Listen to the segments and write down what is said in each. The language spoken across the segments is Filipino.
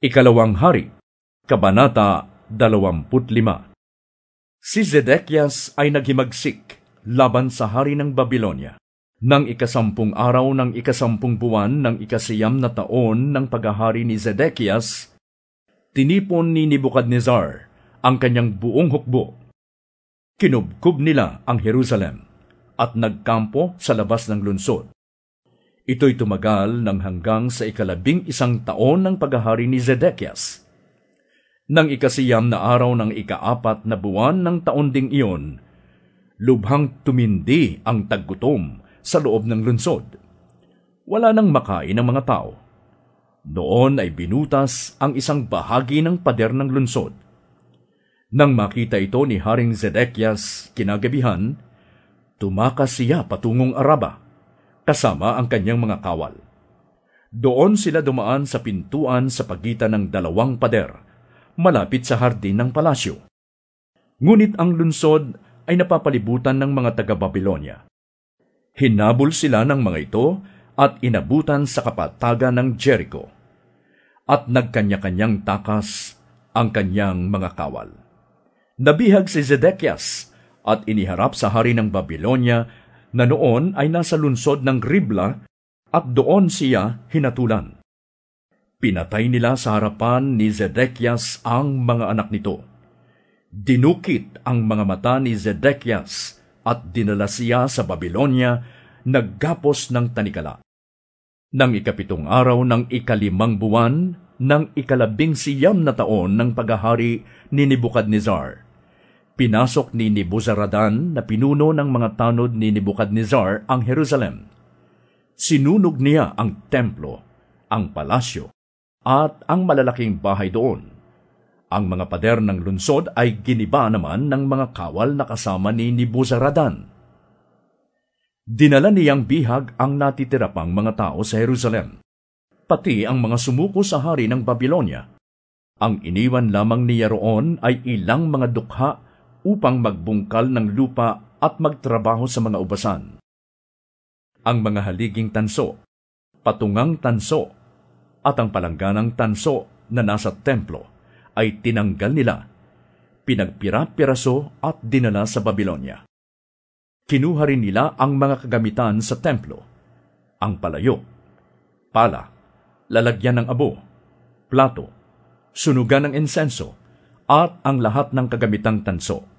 Ikalawang Hari, Kabanata 25 Si Zedekias ay naghimagsik laban sa hari ng Babylonia. Nang ikasampung araw ng ikasampung buwan ng ikasiyam na taon ng paghahari ni Zedekias, tinipon ni Nebuchadnezzar ang kanyang buong hukbo. Kinubkob nila ang Jerusalem at nagkampo sa labas ng lunsod. Ito'y tumagal ng hanggang sa ikalabing isang taon ng paghahari ni Zedekias. Nang ikasiyam na araw ng ikaapat na buwan ng taon ding iyon, lubhang tumindi ang taggutom sa loob ng lunsod. Wala nang makain ang mga tao. Noon ay binutas ang isang bahagi ng pader ng lunsod. Nang makita ito ni Haring Zedekias kinagabihan, tumakas siya patungong Araba, kasama ang kanyang mga kawal. Doon sila dumaan sa pintuan sa pagitan ng dalawang pader, malapit sa hardin ng palasyo. Ngunit ang lunsod ay napapalibutan ng mga taga-Babylonia. Hinabol sila ng mga ito at inabutan sa kapatagan ng Jericho. At nagkanya-kanyang takas ang kanyang mga kawal. Nabihag si Zedekias at iniharap sa hari ng Babylonia na noon ay nasa lunsod ng Ribla at doon siya hinatulan. Pinatay nila sa harapan ni Zedekias ang mga anak nito. Dinukit ang mga mata ni Zedekias at dinala siya sa Babylonia, naggapos ng tanikala. Nang ikapitong araw ng ikalimang buwan ng ikalabing siyam na taon ng paghahari ni Nebuchadnezzar, pinasok ni Nebuzaradan na pinuno ng mga tanod ni Nebuchadnezzar ang Jerusalem. Sinunog niya ang templo, ang palasyo, at ang malalaking bahay doon. Ang mga pader ng lunsod ay giniba naman ng mga kawal na kasama ni Nebuzaradan. Dinala niyang bihag ang natitira pang mga tao sa Jerusalem, pati ang mga sumuko sa hari ng Babylonia. Ang iniwan lamang niya roon ay ilang mga dukha upang magbungkal ng lupa at magtrabaho sa mga ubasan. Ang mga haliging tanso, patungang tanso, at ang palangganang tanso na nasa templo ay tinanggal nila, pinagpira-piraso at dinala sa Babylonia. Kinuha rin nila ang mga kagamitan sa templo, ang palayo, pala, lalagyan ng abo, plato, sunugan ng insenso, at ang lahat ng kagamitang tanso.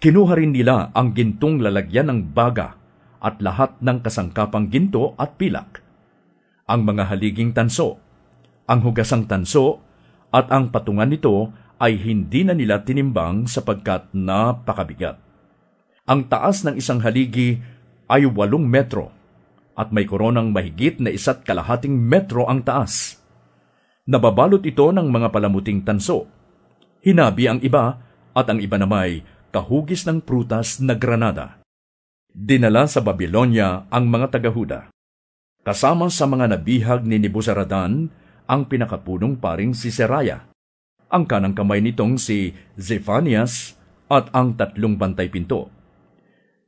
Kinuha rin nila ang gintong lalagyan ng baga at lahat ng kasangkapang ginto at pilak, ang mga haliging tanso, ang hugasang tanso, at ang patungan nito ay hindi na nila tinimbang sapagkat napakabigat. Ang taas ng isang haligi ay walong metro at may koronang mahigit na isa't kalahating metro ang taas. Nababalot ito ng mga palamuting tanso hinabi ang iba at ang iba namay kahugis ng prutas na granada. Dinala sa Babylonia ang mga tagahuda. Kasama sa mga nabihag ni Nebuzaradan ang pinakapunong paring si Seraya, ang kanang kamay nitong si Zephanias at ang tatlong bantay pinto.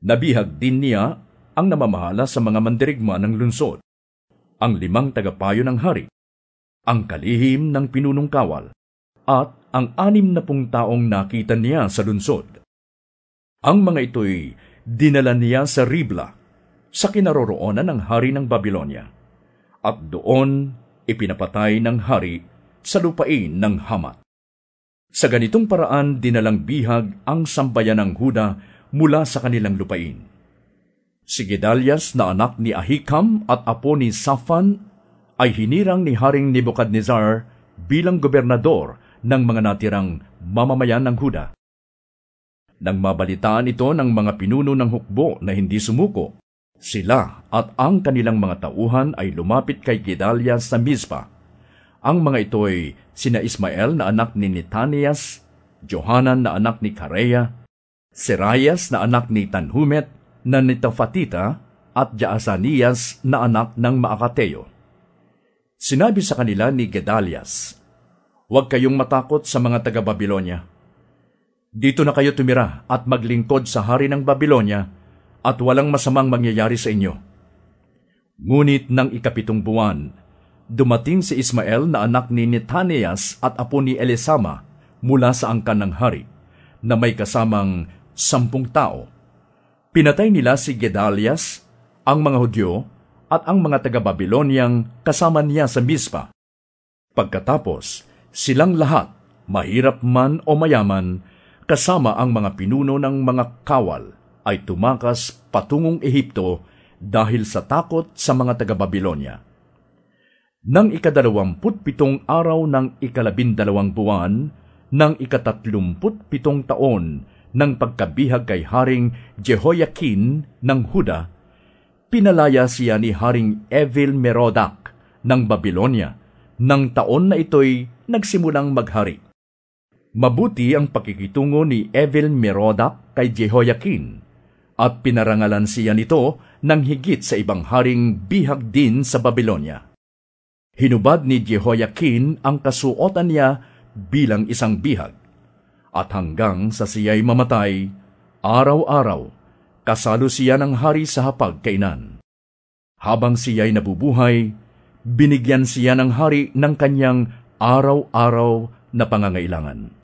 Nabihag din niya ang namamahala sa mga mandirigma ng lunsod, ang limang tagapayo ng hari, ang kalihim ng pinunong kawal, at ang anim na pung taong nakita niya sa lunsod. Ang mga ito'y dinala niya sa Ribla, sa kinaroroonan ng hari ng Babylonia, at doon ipinapatay ng hari sa lupain ng Hamat. Sa ganitong paraan dinalang bihag ang sambayan ng Huda mula sa kanilang lupain. Si Gedalias na anak ni Ahikam at apo ni Safan ay hinirang ni Haring Nebuchadnezzar bilang gobernador ng mga natirang mamamayan ng Huda. Nang mabalitaan ito ng mga pinuno ng hukbo na hindi sumuko, sila at ang kanilang mga tauhan ay lumapit kay Gedalia sa Mizpa. Ang mga ito ay sina Ismael na anak ni Netanias, Johanan na anak ni Kareya, Serayas na anak ni Tanhumet, na Nitafatita, at Jaasanias na anak ng Maakateo. Sinabi sa kanila ni Gedalias, Huwag kayong matakot sa mga taga-Babylonia. Dito na kayo tumira at maglingkod sa hari ng Babylonia at walang masamang mangyayari sa inyo. Ngunit ng ikapitong buwan, dumating si Ismael na anak ni Netanias at apo ni Elisama mula sa angkan ng hari, na may kasamang sampung tao. Pinatay nila si Gedalias, ang mga Hudyo, at ang mga taga-Babilonyang kasama niya sa Mispa. Pagkatapos, silang lahat, mahirap man o mayaman, kasama ang mga pinuno ng mga kawal, ay tumakas patungong Ehipto dahil sa takot sa mga taga-Babilonya. Nang ikadalawamput pitong araw ng ikalabindalawang buwan, ng ikatatlumput pitong taon ng pagkabihag kay Haring Jehoiakin ng Huda, pinalaya siya ni Haring Evil Merodak ng Babylonia nang taon na ito'y nagsimulang maghari. Mabuti ang pakikitungo ni Evil Merodak kay Jehoiakin at pinarangalan siya nito ng higit sa ibang haring bihag din sa Babylonia. Hinubad ni Jehoiakin ang kasuotan niya bilang isang bihag. At hanggang sa siya'y mamatay, araw-araw, kasalo siya ng hari sa hapagkainan. Habang siya'y nabubuhay, binigyan siya ng hari ng kanyang araw-araw na pangangailangan.